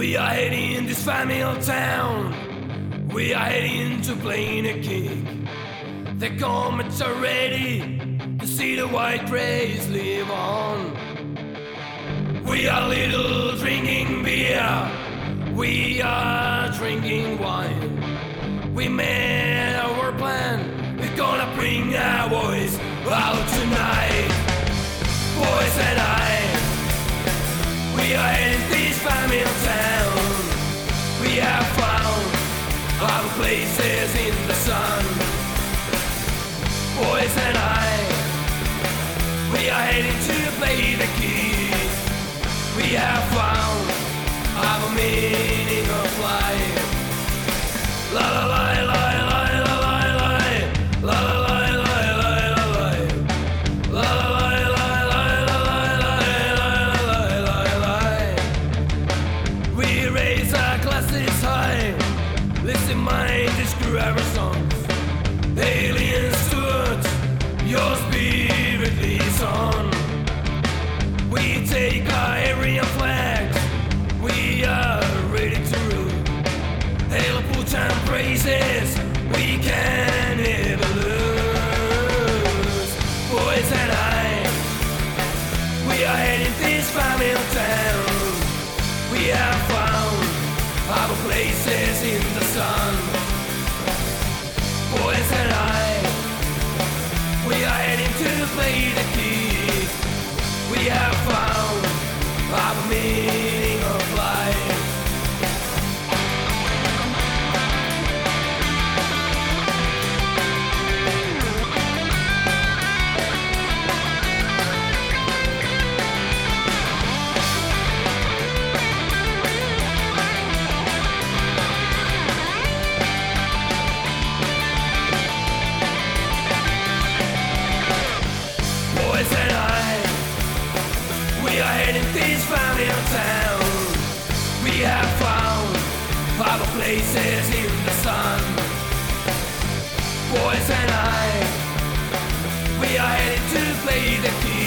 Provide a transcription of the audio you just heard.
We are heading in this family town. We are heading to play a kick. The comets are ready to see the white rays live on. We are little drinking beer. We are drinking wine. We made Boys and I, we are heading to play the key. We have found our meaning of life. La la la la la la la la la la la la la la la. La la take our area flags. We are ready to rule. Hail put and praises. We can never lose. Boys and I. We are heading this family town. We have found our places in the sun. Boys and I, we are heading to play the key. We have found Deus. are town. We have found places in the sun. Boys and I, we are headed to play the key.